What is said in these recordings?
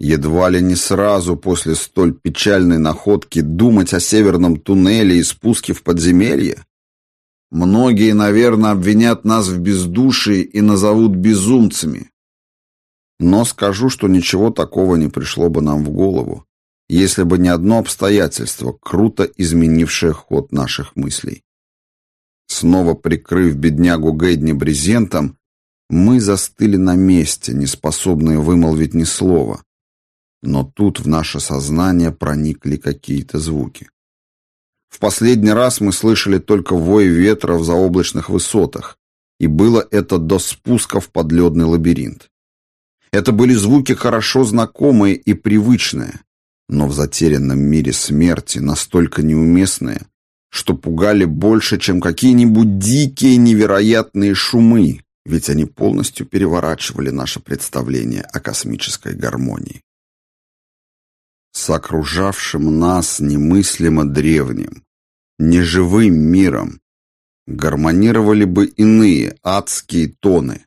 Едва ли не сразу после столь печальной находки думать о северном туннеле и спуске в подземелье? Многие, наверное, обвинят нас в бездушии и назовут безумцами. Но скажу, что ничего такого не пришло бы нам в голову, если бы не одно обстоятельство, круто изменившее ход наших мыслей. Снова прикрыв беднягу Гэдни брезентом, мы застыли на месте, не способные вымолвить ни слова. Но тут в наше сознание проникли какие-то звуки. В последний раз мы слышали только вой ветра в заоблачных высотах, и было это до спуска в подледный лабиринт. Это были звуки хорошо знакомые и привычные, но в затерянном мире смерти настолько неуместные, что пугали больше, чем какие-нибудь дикие невероятные шумы, ведь они полностью переворачивали наше представление о космической гармонии. С окружавшим нас немыслимо древним, неживым миром гармонировали бы иные адские тоны,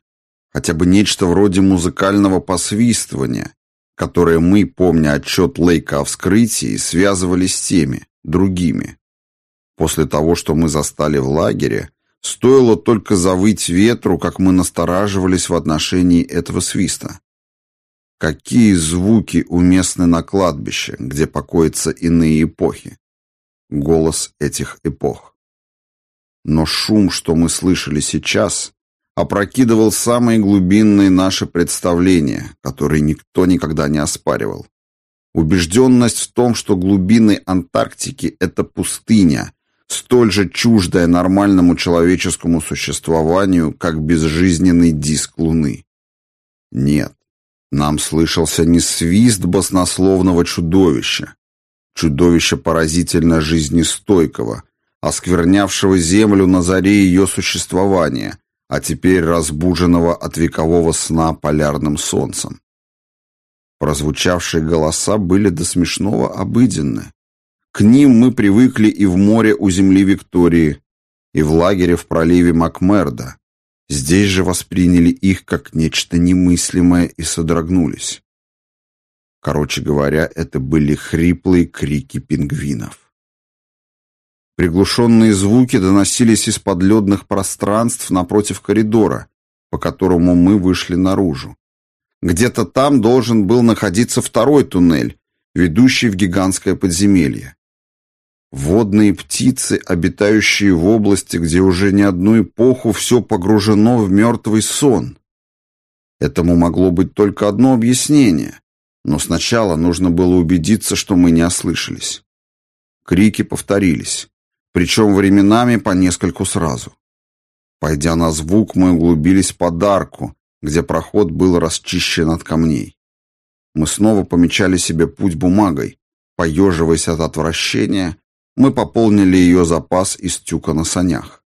хотя бы нечто вроде музыкального посвистывания, которое мы, помня отчет Лейка о вскрытии, связывали с теми, другими. После того, что мы застали в лагере, стоило только завыть ветру, как мы настораживались в отношении этого свиста. Какие звуки уместны на кладбище, где покоятся иные эпохи? Голос этих эпох. Но шум, что мы слышали сейчас, опрокидывал самые глубинные наши представления, которые никто никогда не оспаривал. Убежденность в том, что глубины Антарктики – это пустыня, столь же чуждая нормальному человеческому существованию, как безжизненный диск Луны. Нет, нам слышался не свист баснословного чудовища, чудовища поразительно жизнестойкого, осквернявшего Землю на заре ее существования, а теперь разбуженного от векового сна полярным солнцем. Прозвучавшие голоса были до смешного обыденны. К ним мы привыкли и в море у земли Виктории, и в лагере в проливе Макмерда. Здесь же восприняли их как нечто немыслимое и содрогнулись. Короче говоря, это были хриплые крики пингвинов. Приглушенные звуки доносились из подледных пространств напротив коридора, по которому мы вышли наружу. Где-то там должен был находиться второй туннель, ведущий в гигантское подземелье. Водные птицы, обитающие в области, где уже не одну эпоху все погружено в мертвый сон. Этому могло быть только одно объяснение, но сначала нужно было убедиться, что мы не ослышались. Крики повторились причем временами по нескольку сразу. Пойдя на звук, мы углубились под арку, где проход был расчищен от камней. Мы снова помечали себе путь бумагой. Поеживаясь от отвращения, мы пополнили ее запас из тюка на санях.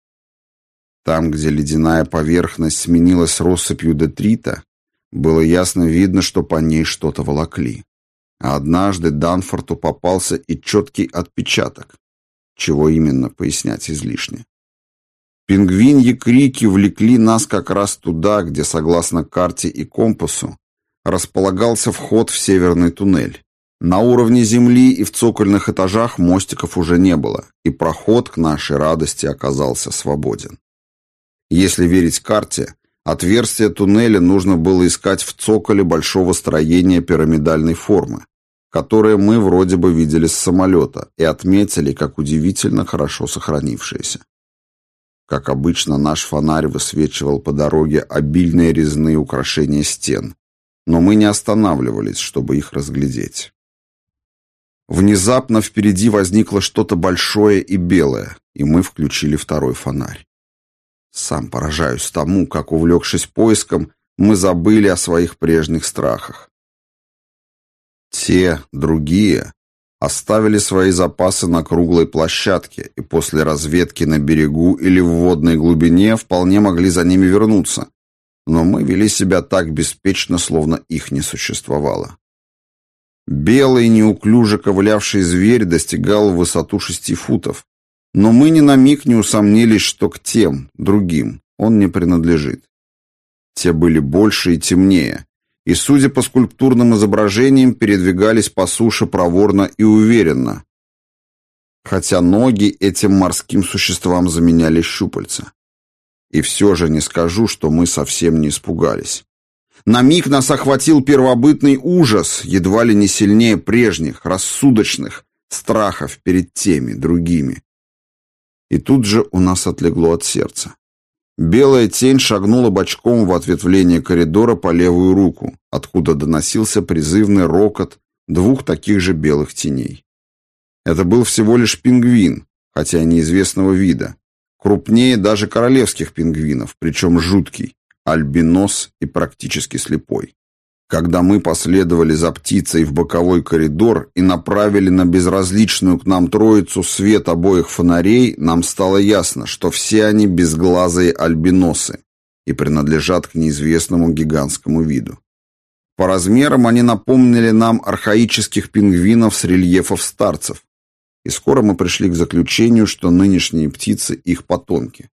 Там, где ледяная поверхность сменилась россыпью детрита, было ясно видно, что по ней что-то волокли. А однажды Данфорту попался и четкий отпечаток, чего именно, пояснять излишне. Пингвиньи крики влекли нас как раз туда, где, согласно карте и компасу, располагался вход в северный туннель. На уровне земли и в цокольных этажах мостиков уже не было, и проход к нашей радости оказался свободен. Если верить карте, отверстие туннеля нужно было искать в цоколе большого строения пирамидальной формы, которые мы вроде бы видели с самолета и отметили как удивительно хорошо сохранившиеся. Как обычно, наш фонарь высвечивал по дороге обильные резные украшения стен, но мы не останавливались, чтобы их разглядеть. Внезапно впереди возникло что-то большое и белое, и мы включили второй фонарь. Сам поражаюсь тому, как, увлекшись поиском, мы забыли о своих прежних страхах. Те, другие, оставили свои запасы на круглой площадке и после разведки на берегу или в водной глубине вполне могли за ними вернуться. Но мы вели себя так беспечно, словно их не существовало. Белый, неуклюже ковылявший зверь достигал высоту шести футов, но мы ни на миг не усомнились, что к тем, другим, он не принадлежит. Те были больше и темнее, и, судя по скульптурным изображениям, передвигались по суше проворно и уверенно, хотя ноги этим морским существам заменяли щупальца. И все же не скажу, что мы совсем не испугались. На миг нас охватил первобытный ужас, едва ли не сильнее прежних, рассудочных, страхов перед теми, другими. И тут же у нас отлегло от сердца. Белая тень шагнула бочком в ответвление коридора по левую руку, откуда доносился призывный рокот двух таких же белых теней. Это был всего лишь пингвин, хотя неизвестного вида, крупнее даже королевских пингвинов, причем жуткий, альбинос и практически слепой. Когда мы последовали за птицей в боковой коридор и направили на безразличную к нам троицу свет обоих фонарей, нам стало ясно, что все они безглазые альбиносы и принадлежат к неизвестному гигантскому виду. По размерам они напомнили нам архаических пингвинов с рельефов старцев, и скоро мы пришли к заключению, что нынешние птицы – их потомки.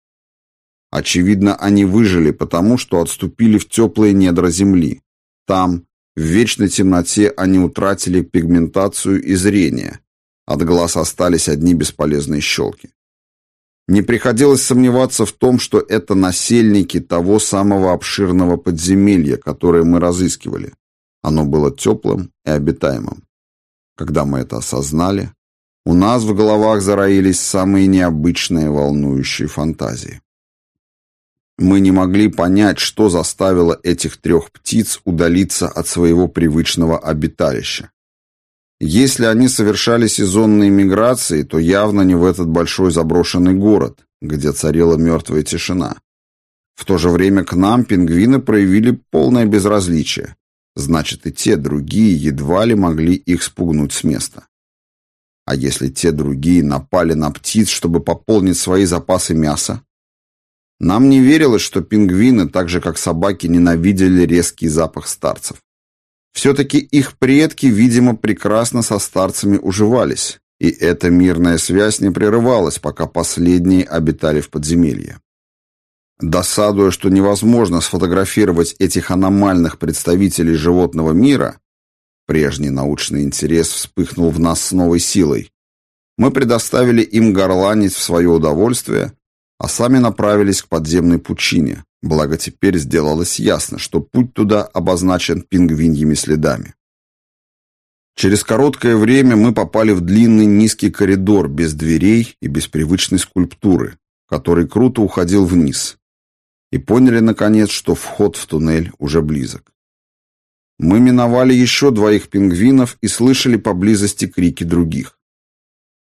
Очевидно, они выжили потому, что отступили в теплые недра земли, там, в вечной темноте, они утратили пигментацию и зрение. От глаз остались одни бесполезные щелки. Не приходилось сомневаться в том, что это насельники того самого обширного подземелья, которое мы разыскивали. Оно было теплым и обитаемым. Когда мы это осознали, у нас в головах зароились самые необычные волнующие фантазии. Мы не могли понять, что заставило этих трех птиц удалиться от своего привычного обиталища. Если они совершали сезонные миграции, то явно не в этот большой заброшенный город, где царила мертвая тишина. В то же время к нам пингвины проявили полное безразличие. Значит, и те другие едва ли могли их спугнуть с места. А если те другие напали на птиц, чтобы пополнить свои запасы мяса? Нам не верилось, что пингвины, так же как собаки, ненавидели резкий запах старцев. Все-таки их предки, видимо, прекрасно со старцами уживались, и эта мирная связь не прерывалась, пока последние обитали в подземелье. Досадуя, что невозможно сфотографировать этих аномальных представителей животного мира, прежний научный интерес вспыхнул в нас с новой силой. Мы предоставили им горланить в свое удовольствие, а сами направились к подземной пучине, благо теперь сделалось ясно, что путь туда обозначен пингвиньими следами. Через короткое время мы попали в длинный низкий коридор без дверей и без привычной скульптуры, который круто уходил вниз, и поняли, наконец, что вход в туннель уже близок. Мы миновали еще двоих пингвинов и слышали поблизости крики других.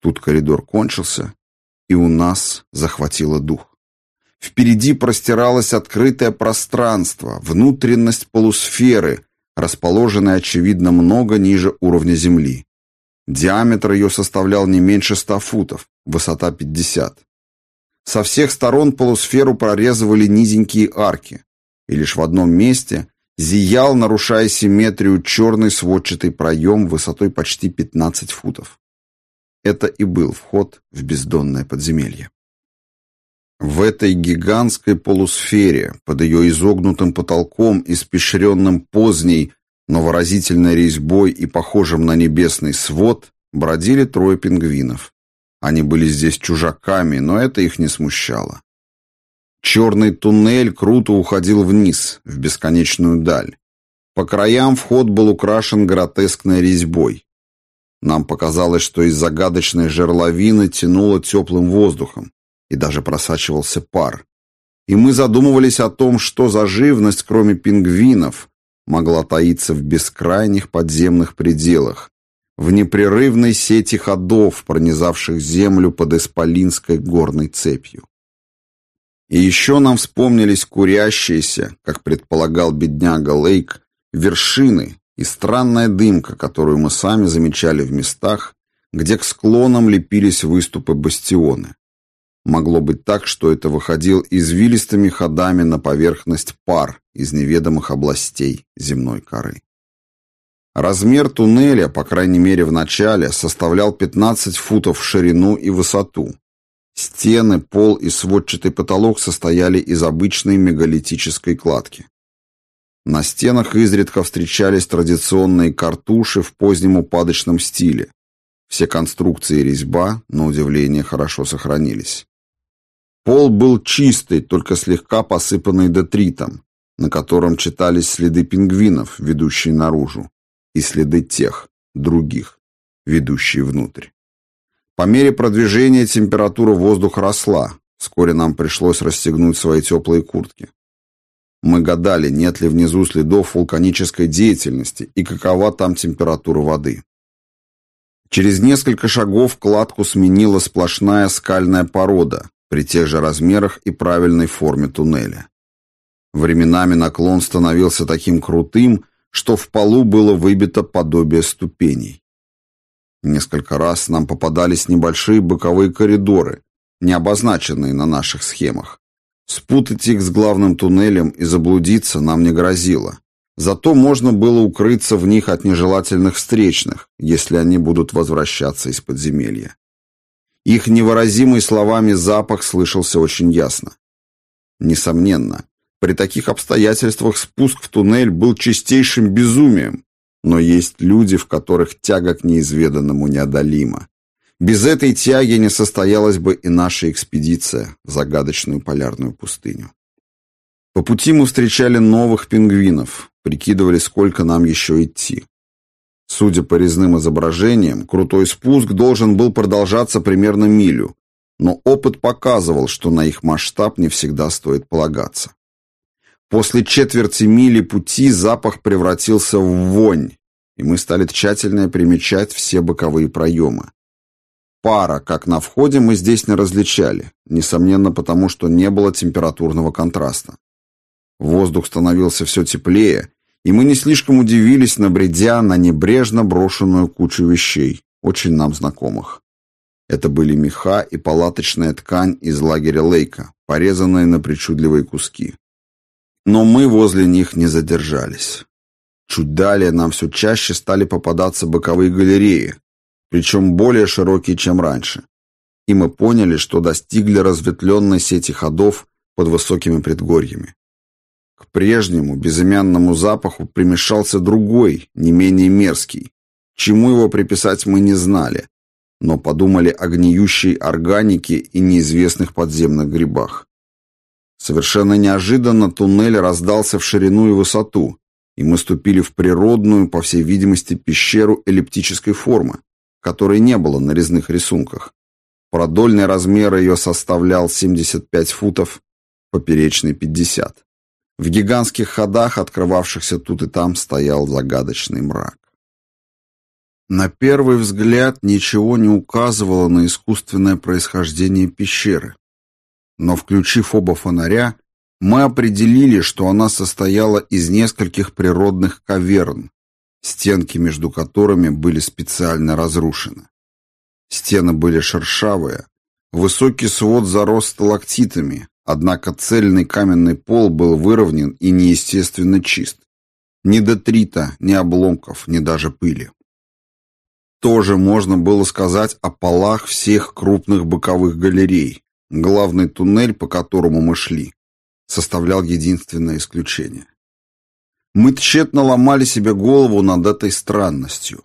Тут коридор кончился, и у нас захватило дух. Впереди простиралось открытое пространство, внутренность полусферы, расположенная, очевидно, много ниже уровня Земли. Диаметр ее составлял не меньше ста футов, высота 50. Со всех сторон полусферу прорезывали низенькие арки, и лишь в одном месте зиял, нарушая симметрию, черный сводчатый проем высотой почти 15 футов. Это и был вход в бездонное подземелье. В этой гигантской полусфере, под ее изогнутым потолком, испещренным поздней, но выразительной резьбой и похожим на небесный свод, бродили трое пингвинов. Они были здесь чужаками, но это их не смущало. Черный туннель круто уходил вниз, в бесконечную даль. По краям вход был украшен гротескной резьбой. Нам показалось, что из загадочной жерловины тянуло теплым воздухом, и даже просачивался пар. И мы задумывались о том, что за живность, кроме пингвинов, могла таиться в бескрайних подземных пределах, в непрерывной сети ходов, пронизавших землю под исполинской горной цепью. И еще нам вспомнились курящиеся, как предполагал бедняга Лейк, вершины, и странная дымка, которую мы сами замечали в местах, где к склонам лепились выступы бастионы. Могло быть так, что это выходил извилистыми ходами на поверхность пар из неведомых областей земной коры. Размер туннеля, по крайней мере в начале, составлял 15 футов в ширину и высоту. Стены, пол и сводчатый потолок состояли из обычной мегалитической кладки. На стенах изредка встречались традиционные картуши в позднем упадочном стиле. Все конструкции и резьба, на удивление, хорошо сохранились. Пол был чистый, только слегка посыпанный детритом, на котором читались следы пингвинов, ведущие наружу, и следы тех, других, ведущие внутрь. По мере продвижения температура воздуха росла, вскоре нам пришлось расстегнуть свои теплые куртки. Мы гадали, нет ли внизу следов вулканической деятельности и какова там температура воды. Через несколько шагов кладку сменила сплошная скальная порода при тех же размерах и правильной форме туннеля. Временами наклон становился таким крутым, что в полу было выбито подобие ступеней. Несколько раз нам попадались небольшие боковые коридоры, не обозначенные на наших схемах. Спутать их с главным туннелем и заблудиться нам не грозило. Зато можно было укрыться в них от нежелательных встречных, если они будут возвращаться из подземелья. Их невыразимый словами запах слышался очень ясно. Несомненно, при таких обстоятельствах спуск в туннель был чистейшим безумием, но есть люди, в которых тяга к неизведанному неодолима. Без этой тяги не состоялась бы и наша экспедиция в загадочную полярную пустыню. По пути мы встречали новых пингвинов, прикидывали, сколько нам еще идти. Судя по резным изображениям, крутой спуск должен был продолжаться примерно милю, но опыт показывал, что на их масштаб не всегда стоит полагаться. После четверти мили пути запах превратился в вонь, и мы стали тщательно примечать все боковые проемы. Пара, как на входе, мы здесь не различали, несомненно потому, что не было температурного контраста. Воздух становился все теплее, и мы не слишком удивились, набредя на небрежно брошенную кучу вещей, очень нам знакомых. Это были меха и палаточная ткань из лагеря Лейка, порезанные на причудливые куски. Но мы возле них не задержались. Чуть далее нам все чаще стали попадаться боковые галереи, причем более широкие, чем раньше. И мы поняли, что достигли разветвленной сети ходов под высокими предгорьями. К прежнему безымянному запаху примешался другой, не менее мерзкий. Чему его приписать мы не знали, но подумали о гниющей органике и неизвестных подземных грибах. Совершенно неожиданно туннель раздался в ширину и высоту, и мы ступили в природную, по всей видимости, пещеру эллиптической формы, которой не было на резных рисунках. Продольный размер ее составлял 75 футов, поперечный 50. В гигантских ходах, открывавшихся тут и там, стоял загадочный мрак. На первый взгляд ничего не указывало на искусственное происхождение пещеры. Но, включив оба фонаря, мы определили, что она состояла из нескольких природных каверн, стенки между которыми были специально разрушены. Стены были шершавые, высокий свод зарос сталактитами, Однако цельный каменный пол был выровнен и неестественно чист. Ни детрита, ни обломков, ни даже пыли. Тоже можно было сказать о полах всех крупных боковых галерей. Главный туннель, по которому мы шли, составлял единственное исключение. Мы тщетно ломали себе голову над этой странностью.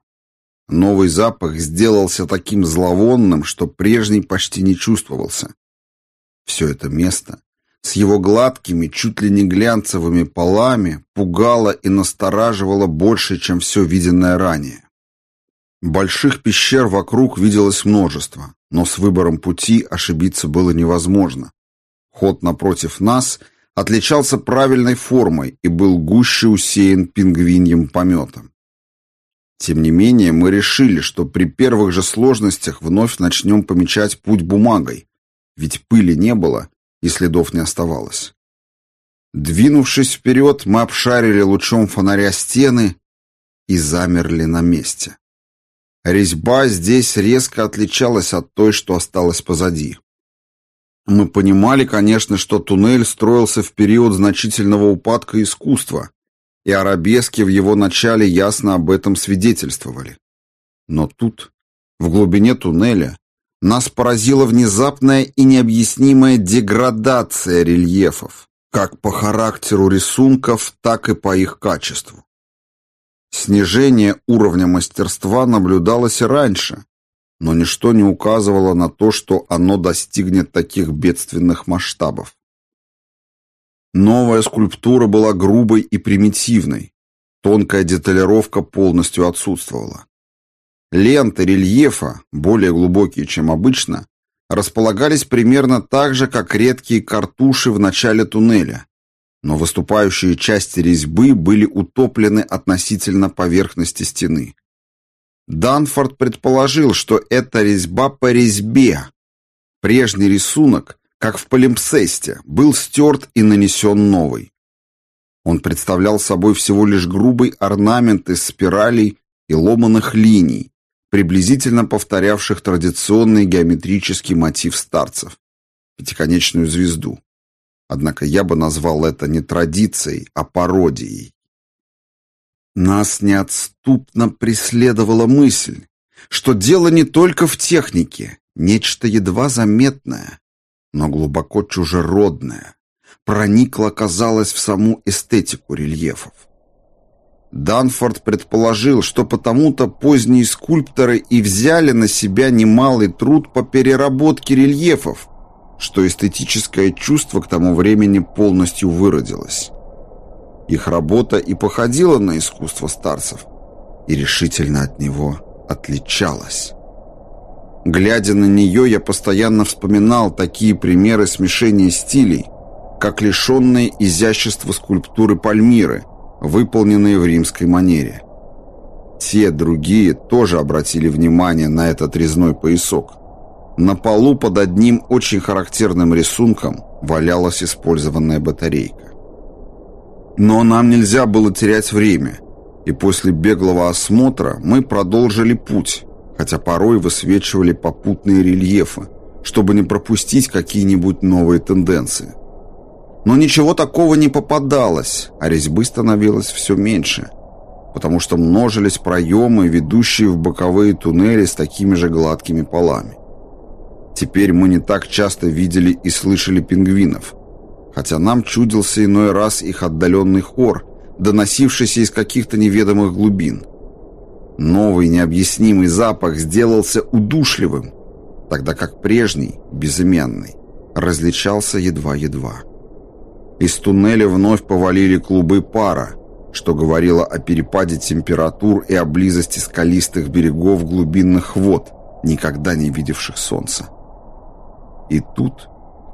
Новый запах сделался таким зловонным, что прежний почти не чувствовался. Все это место с его гладкими, чуть ли не глянцевыми полами пугало и настораживало больше, чем все виденное ранее. Больших пещер вокруг виделось множество, но с выбором пути ошибиться было невозможно. Ход напротив нас отличался правильной формой и был гуще усеян пингвиньим пометом. Тем не менее, мы решили, что при первых же сложностях вновь начнем помечать путь бумагой, ведь пыли не было и следов не оставалось. Двинувшись вперед, мы обшарили лучом фонаря стены и замерли на месте. Резьба здесь резко отличалась от той, что осталась позади. Мы понимали, конечно, что туннель строился в период значительного упадка искусства, и арабески в его начале ясно об этом свидетельствовали. Но тут, в глубине туннеля, нас поразила внезапная и необъяснимая деградация рельефов. как по характеру рисунков, так и по их качеству. Снижение уровня мастерства наблюдалось и раньше, но ничто не указывало на то, что оно достигнет таких бедственных масштабов. Новая скульптура была грубой и примитивной, тонкая деталировка полностью отсутствовала. Ленты рельефа, более глубокие, чем обычно, располагались примерно так же, как редкие картуши в начале туннеля, но выступающие части резьбы были утоплены относительно поверхности стены. Данфорд предположил, что это резьба по резьбе. Прежний рисунок, как в полимпсесте, был стерт и нанесен новый. Он представлял собой всего лишь грубый орнамент из спиралей и ломаных линий, приблизительно повторявших традиционный геометрический мотив старцев – пятиконечную звезду. Однако я бы назвал это не традицией, а пародией. Нас неотступно преследовала мысль, что дело не только в технике, нечто едва заметное, но глубоко чужеродное, проникло, казалось, в саму эстетику рельефов. Данфорд предположил, что потому-то поздние скульпторы и взяли на себя немалый труд по переработке рельефов, что эстетическое чувство к тому времени полностью выродилось. Их работа и походила на искусство старцев, и решительно от него отличалась. Глядя на нее, я постоянно вспоминал такие примеры смешения стилей, как лишенные изящества скульптуры Пальмиры, выполненные в римской манере. Те другие тоже обратили внимание на этот резной поясок. На полу под одним очень характерным рисунком валялась использованная батарейка. Но нам нельзя было терять время, и после беглого осмотра мы продолжили путь, хотя порой высвечивали попутные рельефы, чтобы не пропустить какие-нибудь новые тенденции. Но ничего такого не попадалось, а резьбы становилось все меньше, потому что множились проемы, ведущие в боковые туннели с такими же гладкими полами. Теперь мы не так часто видели и слышали пингвинов, хотя нам чудился иной раз их отдаленный хор, доносившийся из каких-то неведомых глубин. Новый необъяснимый запах сделался удушливым, тогда как прежний, безымянный, различался едва-едва. Из туннеля вновь повалили клубы пара, что говорило о перепаде температур и о близости скалистых берегов глубинных вод, никогда не видевших солнца. И тут,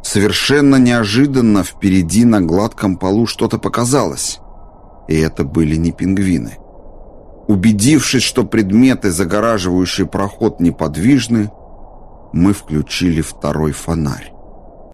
совершенно неожиданно, впереди на гладком полу что-то показалось. И это были не пингвины. Убедившись, что предметы, загораживающие проход, неподвижны, мы включили второй фонарь.